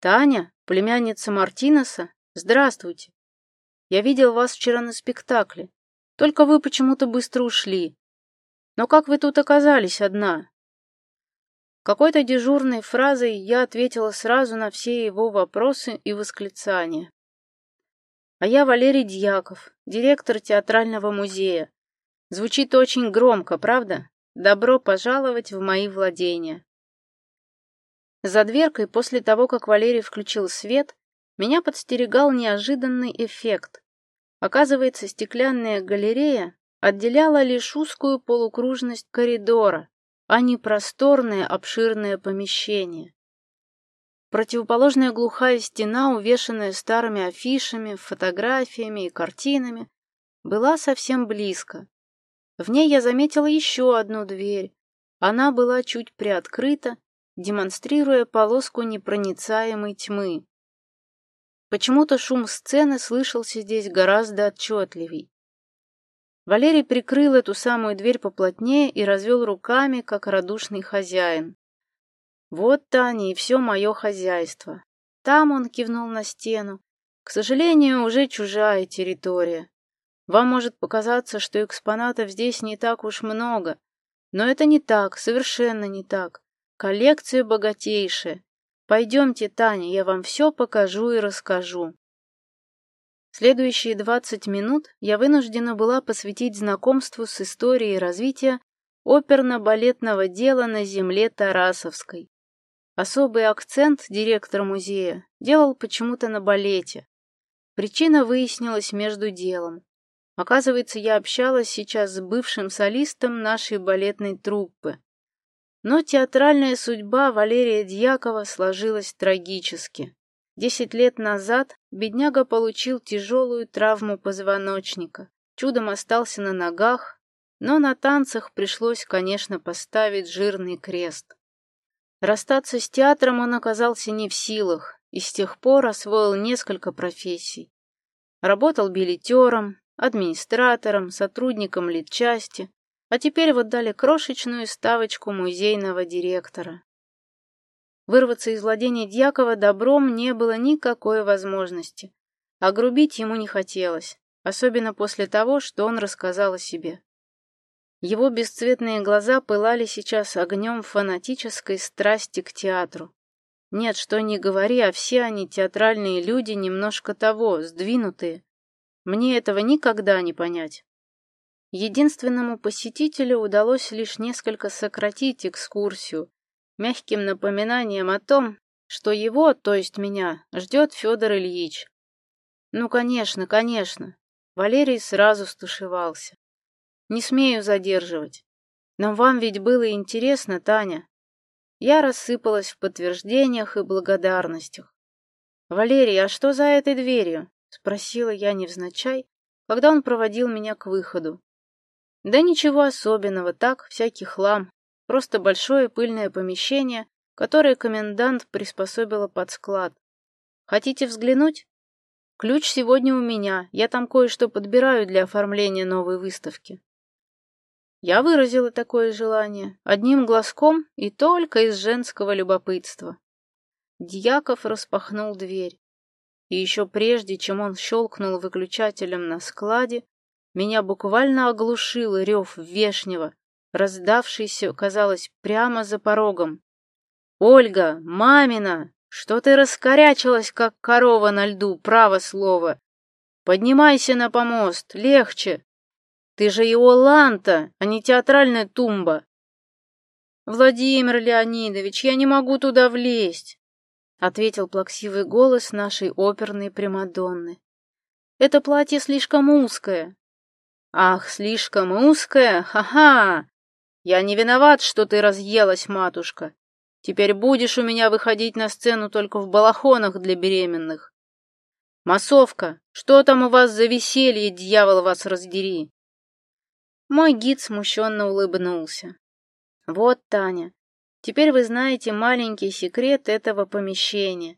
«Таня, племянница Мартинеса, здравствуйте. Я видел вас вчера на спектакле. Только вы почему-то быстро ушли. Но как вы тут оказались одна? Какой-то дежурной фразой я ответила сразу на все его вопросы и восклицания. А я Валерий Дьяков, директор театрального музея. Звучит очень громко, правда? Добро пожаловать в мои владения. За дверкой, после того, как Валерий включил свет, меня подстерегал неожиданный эффект. Оказывается, стеклянная галерея отделяла лишь узкую полукружность коридора, а не просторное обширное помещение. Противоположная глухая стена, увешанная старыми афишами, фотографиями и картинами, была совсем близко. В ней я заметила еще одну дверь. Она была чуть приоткрыта, демонстрируя полоску непроницаемой тьмы. Почему-то шум сцены слышался здесь гораздо отчетливей. Валерий прикрыл эту самую дверь поплотнее и развел руками, как радушный хозяин. Вот, Таня, и все мое хозяйство. Там он кивнул на стену. К сожалению, уже чужая территория. Вам может показаться, что экспонатов здесь не так уж много. Но это не так, совершенно не так. Коллекция богатейшая. Пойдемте, Таня, я вам все покажу и расскажу. Следующие 20 минут я вынуждена была посвятить знакомству с историей развития оперно-балетного дела на земле Тарасовской. Особый акцент директор музея делал почему-то на балете. Причина выяснилась между делом. Оказывается, я общалась сейчас с бывшим солистом нашей балетной труппы. Но театральная судьба Валерия Дьякова сложилась трагически. Десять лет назад бедняга получил тяжелую травму позвоночника, чудом остался на ногах, но на танцах пришлось, конечно, поставить жирный крест. Расстаться с театром он оказался не в силах и с тех пор освоил несколько профессий. Работал билетером, администратором, сотрудником литчасти, а теперь вот дали крошечную ставочку музейного директора. Вырваться из владения Дьякова добром не было никакой возможности, а грубить ему не хотелось, особенно после того, что он рассказал о себе. Его бесцветные глаза пылали сейчас огнем фанатической страсти к театру. Нет, что ни говори, а все они театральные люди немножко того, сдвинутые. Мне этого никогда не понять. Единственному посетителю удалось лишь несколько сократить экскурсию, мягким напоминанием о том, что его, то есть меня, ждет Федор Ильич. Ну, конечно, конечно. Валерий сразу стушевался. Не смею задерживать. Но вам ведь было интересно, Таня. Я рассыпалась в подтверждениях и благодарностях. «Валерий, а что за этой дверью?» — спросила я невзначай, когда он проводил меня к выходу. «Да ничего особенного, так, всякий хлам. Просто большое пыльное помещение, которое комендант приспособила под склад. Хотите взглянуть? Ключ сегодня у меня, я там кое-что подбираю для оформления новой выставки. Я выразила такое желание, одним глазком и только из женского любопытства. Дьяков распахнул дверь. И еще прежде, чем он щелкнул выключателем на складе, меня буквально оглушил рев Вешнего, раздавшийся, казалось, прямо за порогом. «Ольга, мамина, что ты раскорячилась, как корова на льду, право слово! Поднимайся на помост, легче! Ты же Иоланта, а не театральная тумба!» «Владимир Леонидович, я не могу туда влезть!» — ответил плаксивый голос нашей оперной Примадонны. «Это платье слишком узкое». «Ах, слишком узкое? Ха-ха! Я не виноват, что ты разъелась, матушка. Теперь будешь у меня выходить на сцену только в балахонах для беременных. Массовка, что там у вас за веселье, дьявол вас раздери? Мой гид смущенно улыбнулся. Вот, Таня, теперь вы знаете маленький секрет этого помещения,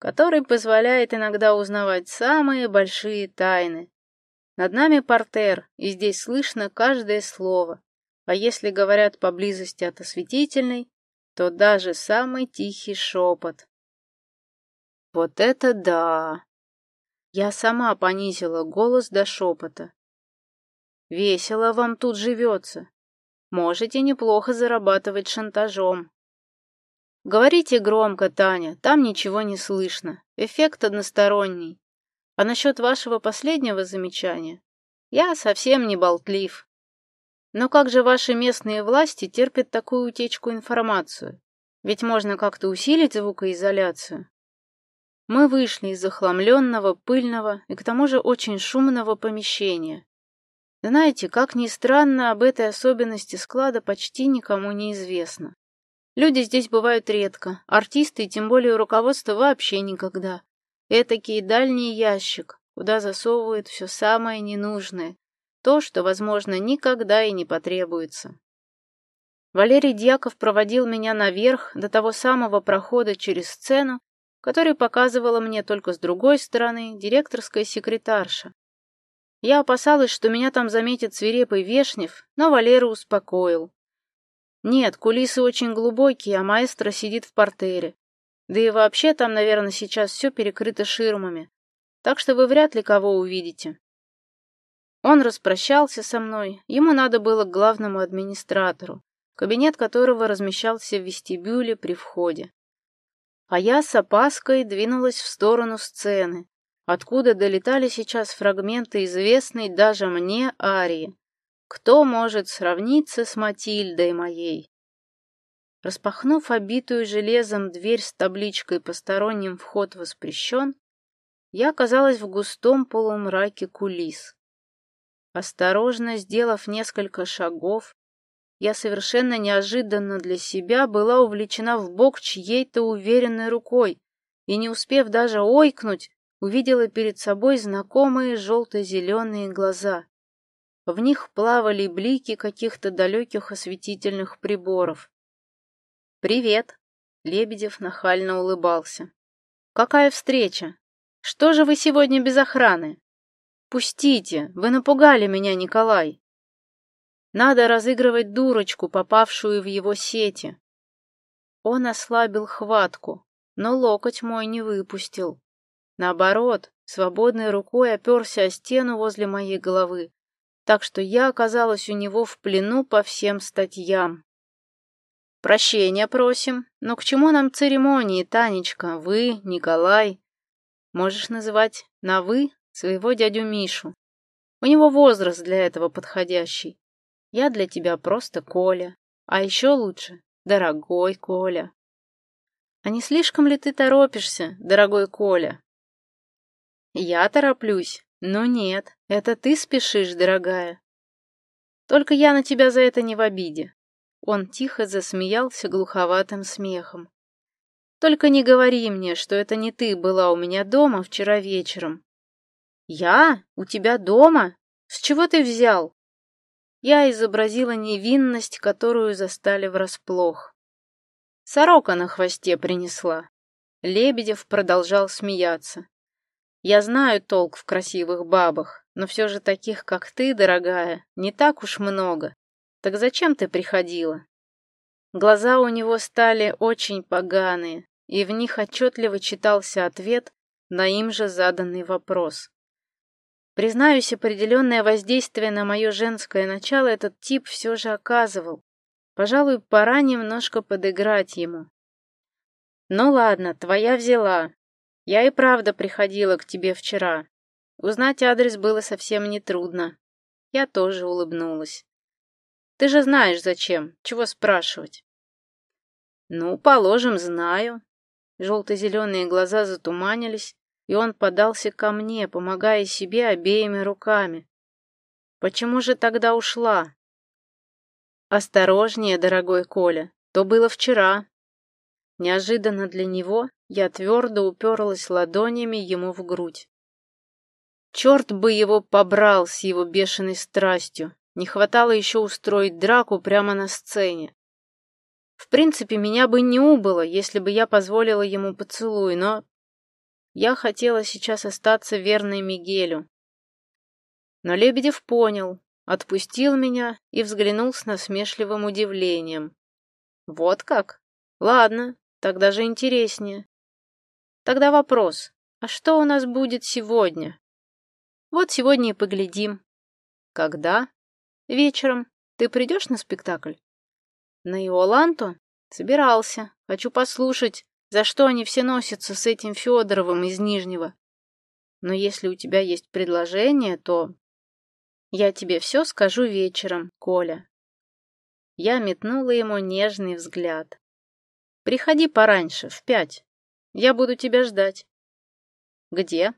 который позволяет иногда узнавать самые большие тайны. Над нами портер, и здесь слышно каждое слово. А если говорят поблизости от осветительной, то даже самый тихий шепот. Вот это да! Я сама понизила голос до шепота. Весело вам тут живется. Можете неплохо зарабатывать шантажом. Говорите громко, Таня, там ничего не слышно. Эффект односторонний. А насчет вашего последнего замечания? Я совсем не болтлив. Но как же ваши местные власти терпят такую утечку информацию? Ведь можно как-то усилить звукоизоляцию. Мы вышли из захламленного, пыльного и к тому же очень шумного помещения. Знаете, как ни странно, об этой особенности склада почти никому не известно. Люди здесь бывают редко, артисты и тем более руководство вообще никогда. Этакий дальний ящик, куда засовывают все самое ненужное, то, что, возможно, никогда и не потребуется. Валерий Дьяков проводил меня наверх до того самого прохода через сцену, который показывала мне только с другой стороны директорская секретарша. Я опасалась, что меня там заметит свирепый Вешнев, но Валера успокоил. Нет, кулисы очень глубокие, а маэстро сидит в портере. Да и вообще там, наверное, сейчас все перекрыто ширмами, так что вы вряд ли кого увидите. Он распрощался со мной, ему надо было к главному администратору, кабинет которого размещался в вестибюле при входе. А я с опаской двинулась в сторону сцены, откуда долетали сейчас фрагменты известной даже мне арии. Кто может сравниться с Матильдой моей? Распахнув обитую железом дверь с табличкой «Посторонним вход воспрещен», я оказалась в густом полумраке кулис. Осторожно сделав несколько шагов, я совершенно неожиданно для себя была увлечена в бок чьей-то уверенной рукой и, не успев даже ойкнуть, увидела перед собой знакомые желто-зеленые глаза. В них плавали блики каких-то далеких осветительных приборов. «Привет!» — Лебедев нахально улыбался. «Какая встреча? Что же вы сегодня без охраны?» «Пустите! Вы напугали меня, Николай!» «Надо разыгрывать дурочку, попавшую в его сети!» Он ослабил хватку, но локоть мой не выпустил. Наоборот, свободной рукой оперся о стену возле моей головы, так что я оказалась у него в плену по всем статьям. Прощения просим. Но к чему нам церемонии, Танечка? Вы, Николай. Можешь называть на «вы» своего дядю Мишу. У него возраст для этого подходящий. Я для тебя просто Коля. А еще лучше, дорогой Коля. А не слишком ли ты торопишься, дорогой Коля? Я тороплюсь. Но нет, это ты спешишь, дорогая. Только я на тебя за это не в обиде. Он тихо засмеялся глуховатым смехом. «Только не говори мне, что это не ты была у меня дома вчера вечером». «Я? У тебя дома? С чего ты взял?» Я изобразила невинность, которую застали врасплох. Сорока на хвосте принесла. Лебедев продолжал смеяться. «Я знаю толк в красивых бабах, но все же таких, как ты, дорогая, не так уж много. Так зачем ты приходила? Глаза у него стали очень поганые, и в них отчетливо читался ответ на им же заданный вопрос. Признаюсь, определенное воздействие на мое женское начало этот тип все же оказывал. Пожалуй, пора немножко подыграть ему. Ну ладно, твоя взяла. Я и правда приходила к тебе вчера. Узнать адрес было совсем нетрудно. Я тоже улыбнулась. Ты же знаешь, зачем. Чего спрашивать? Ну, положим, знаю. Желто-зеленые глаза затуманились, и он подался ко мне, помогая себе обеими руками. Почему же тогда ушла? Осторожнее, дорогой Коля, то было вчера. Неожиданно для него я твердо уперлась ладонями ему в грудь. Черт бы его побрал с его бешеной страстью, не хватало еще устроить драку прямо на сцене. В принципе, меня бы не убыло, если бы я позволила ему поцелуй, но я хотела сейчас остаться верной Мигелю. Но Лебедев понял, отпустил меня и взглянул с насмешливым удивлением. Вот как? Ладно, тогда же интереснее. Тогда вопрос, а что у нас будет сегодня? Вот сегодня и поглядим. Когда? Вечером. Ты придешь на спектакль? На Иоланту? Собирался. Хочу послушать, за что они все носятся с этим Федоровым из Нижнего. Но если у тебя есть предложение, то... Я тебе все скажу вечером, Коля. Я метнула ему нежный взгляд. Приходи пораньше, в пять. Я буду тебя ждать. Где?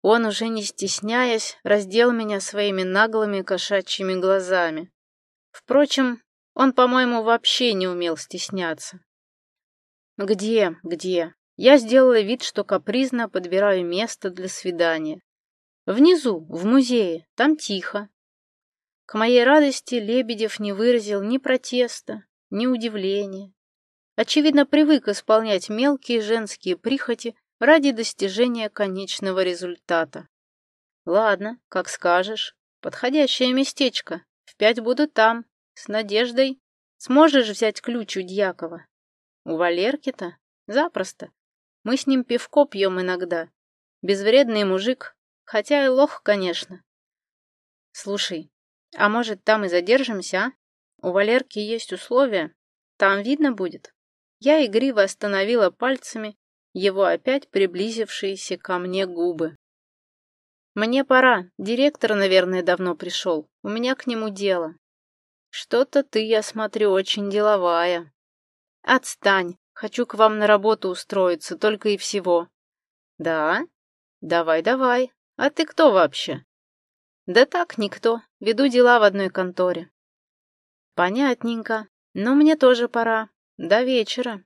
Он, уже не стесняясь, раздел меня своими наглыми кошачьими глазами. Впрочем, он, по-моему, вообще не умел стесняться. «Где? Где?» Я сделала вид, что капризно подбираю место для свидания. Внизу, в музее, там тихо. К моей радости Лебедев не выразил ни протеста, ни удивления. Очевидно, привык исполнять мелкие женские прихоти ради достижения конечного результата. Ладно, как скажешь. Подходящее местечко. В пять буду там, с надеждой. Сможешь взять ключ у Дьякова? У Валерки-то? Запросто. Мы с ним пивко пьем иногда. Безвредный мужик, хотя и лох, конечно. Слушай, а может, там и задержимся, а? У Валерки есть условия. Там видно будет. Я игриво остановила пальцами его опять приблизившиеся ко мне губы. «Мне пора. Директор, наверное, давно пришел. У меня к нему дело». «Что-то ты, я смотрю, очень деловая». «Отстань. Хочу к вам на работу устроиться, только и всего». «Да? Давай, давай. А ты кто вообще?» «Да так, никто. Веду дела в одной конторе». «Понятненько. Но мне тоже пора. До вечера».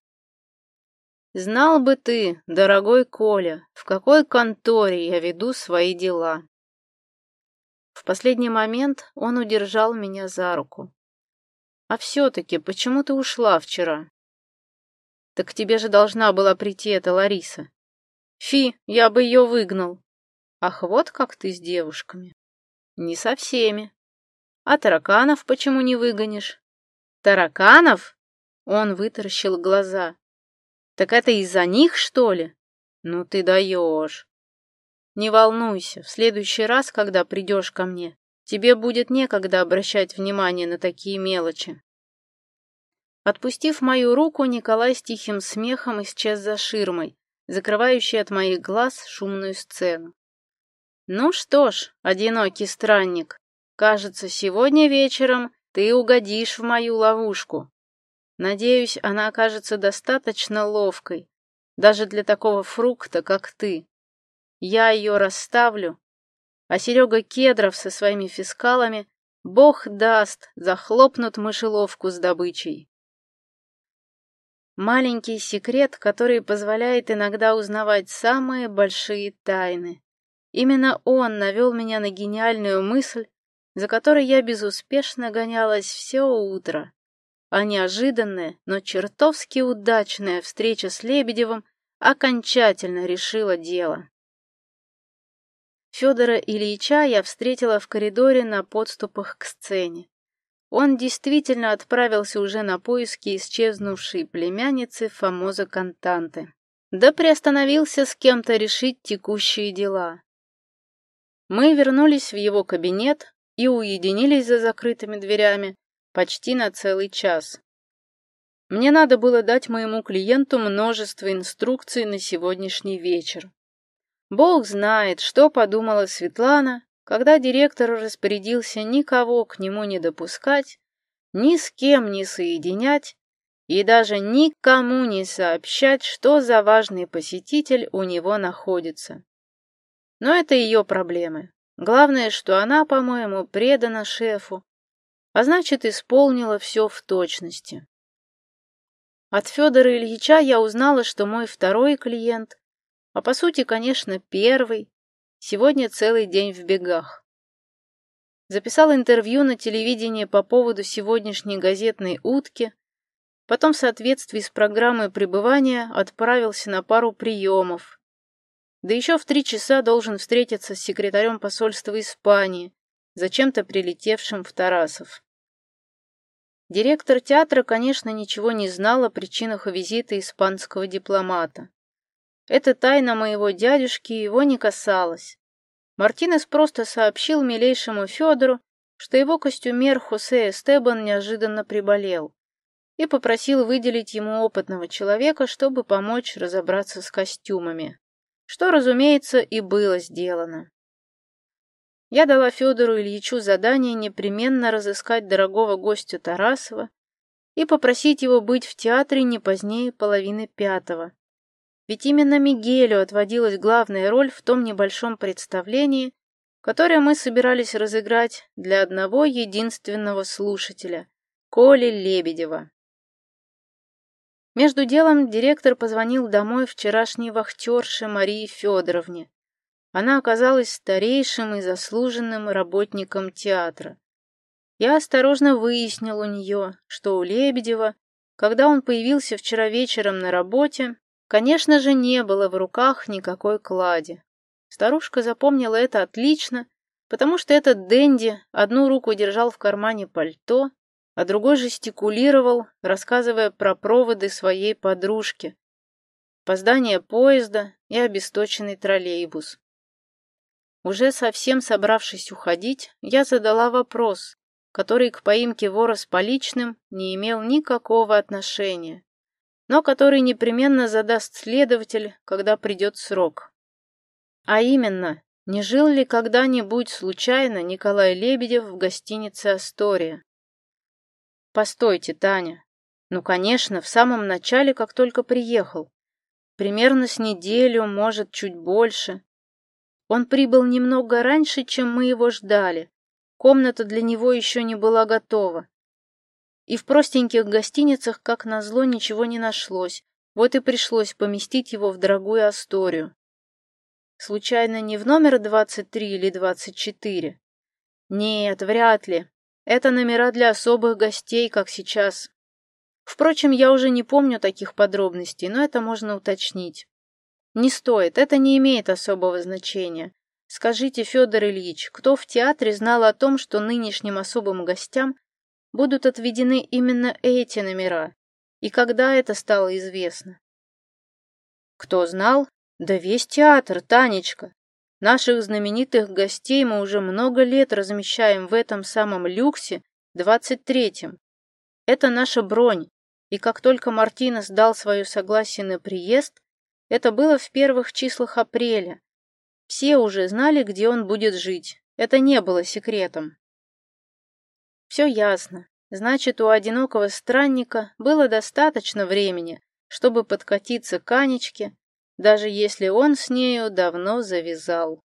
Знал бы ты, дорогой Коля, в какой конторе я веду свои дела. В последний момент он удержал меня за руку. А все-таки, почему ты ушла вчера? Так к тебе же должна была прийти эта Лариса. Фи, я бы ее выгнал. Ах, вот как ты с девушками. Не со всеми. А тараканов почему не выгонишь? Тараканов? Он вытаращил глаза. Так это из-за них, что ли? Ну ты даешь. Не волнуйся, в следующий раз, когда придешь ко мне, тебе будет некогда обращать внимание на такие мелочи. Отпустив мою руку, Николай с тихим смехом исчез за ширмой, закрывающей от моих глаз шумную сцену. Ну что ж, одинокий странник, кажется, сегодня вечером ты угодишь в мою ловушку. Надеюсь, она окажется достаточно ловкой, даже для такого фрукта, как ты. Я ее расставлю, а Серега Кедров со своими фискалами, бог даст, захлопнут мышеловку с добычей. Маленький секрет, который позволяет иногда узнавать самые большие тайны. Именно он навел меня на гениальную мысль, за которой я безуспешно гонялась все утро а неожиданная, но чертовски удачная встреча с Лебедевым окончательно решила дело. Федора Ильича я встретила в коридоре на подступах к сцене. Он действительно отправился уже на поиски исчезнувшей племянницы Фомоза Кантанты. Да приостановился с кем-то решить текущие дела. Мы вернулись в его кабинет и уединились за закрытыми дверями, почти на целый час. Мне надо было дать моему клиенту множество инструкций на сегодняшний вечер. Бог знает, что подумала Светлана, когда директор распорядился никого к нему не допускать, ни с кем не соединять и даже никому не сообщать, что за важный посетитель у него находится. Но это ее проблемы. Главное, что она, по-моему, предана шефу а значит, исполнила все в точности. От Федора Ильича я узнала, что мой второй клиент, а по сути, конечно, первый, сегодня целый день в бегах. Записал интервью на телевидении по поводу сегодняшней газетной утки, потом в соответствии с программой пребывания отправился на пару приемов. Да еще в три часа должен встретиться с секретарем посольства Испании, зачем-то прилетевшим в Тарасов. Директор театра, конечно, ничего не знал о причинах визита испанского дипломата. Эта тайна моего дядюшки его не касалась. Мартинес просто сообщил милейшему Федору, что его костюмер Хосе Эстебан неожиданно приболел, и попросил выделить ему опытного человека, чтобы помочь разобраться с костюмами, что, разумеется, и было сделано. Я дала Федору Ильичу задание непременно разыскать дорогого гостя Тарасова и попросить его быть в театре не позднее половины пятого. Ведь именно Мигелю отводилась главная роль в том небольшом представлении, которое мы собирались разыграть для одного единственного слушателя — Коли Лебедева. Между делом директор позвонил домой вчерашней вахтерше Марии Федоровне. Она оказалась старейшим и заслуженным работником театра. Я осторожно выяснил у нее, что у Лебедева, когда он появился вчера вечером на работе, конечно же, не было в руках никакой клади. Старушка запомнила это отлично, потому что этот Дэнди одну руку держал в кармане пальто, а другой жестикулировал, рассказывая про проводы своей подружки, опоздание поезда и обесточенный троллейбус. Уже совсем собравшись уходить, я задала вопрос, который к поимке вора с поличным не имел никакого отношения. Но который непременно задаст следователь, когда придет срок. А именно, не жил ли когда-нибудь случайно Николай Лебедев в гостинице «Астория»? Постойте, Таня. Ну, конечно, в самом начале, как только приехал. Примерно с неделю, может, чуть больше. Он прибыл немного раньше, чем мы его ждали. Комната для него еще не была готова. И в простеньких гостиницах, как назло, ничего не нашлось. Вот и пришлось поместить его в дорогую Асторию. Случайно не в номер 23 или 24? Нет, вряд ли. Это номера для особых гостей, как сейчас. Впрочем, я уже не помню таких подробностей, но это можно уточнить. Не стоит, это не имеет особого значения. Скажите, Федор Ильич, кто в театре знал о том, что нынешним особым гостям будут отведены именно эти номера? И когда это стало известно? Кто знал? Да весь театр, Танечка. Наших знаменитых гостей мы уже много лет размещаем в этом самом люксе, двадцать третьем. Это наша бронь, и как только Мартинес дал свое согласие на приезд, это было в первых числах апреля. Все уже знали, где он будет жить. Это не было секретом. Все ясно. Значит, у одинокого странника было достаточно времени, чтобы подкатиться к Анечке, даже если он с нею давно завязал.